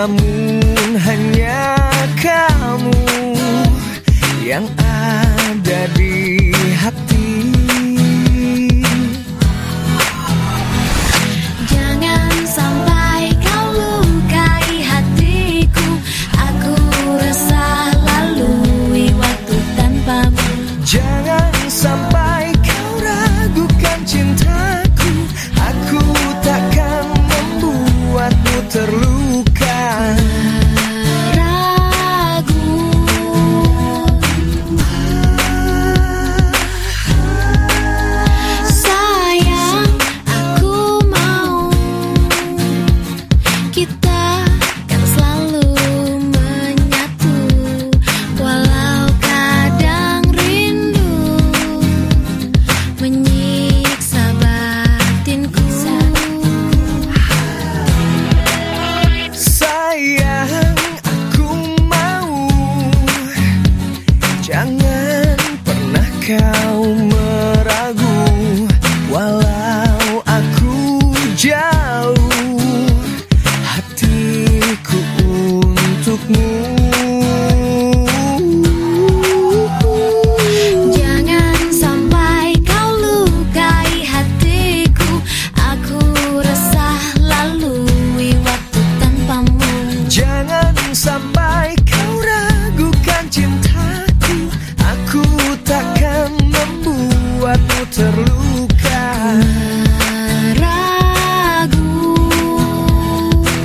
Namun hanya kamu yang ada di hati.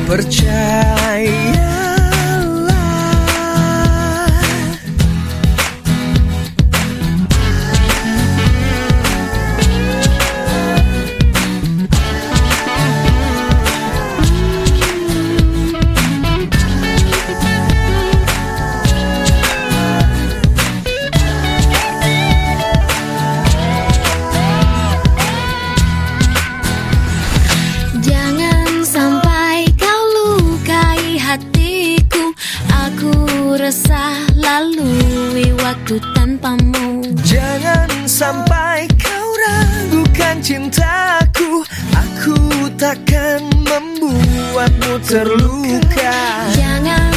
percaya resah lalui waktu tanpamu. Jangan sampai kau ragukan cintaku. Aku takkan membuatmu terluka. Jangan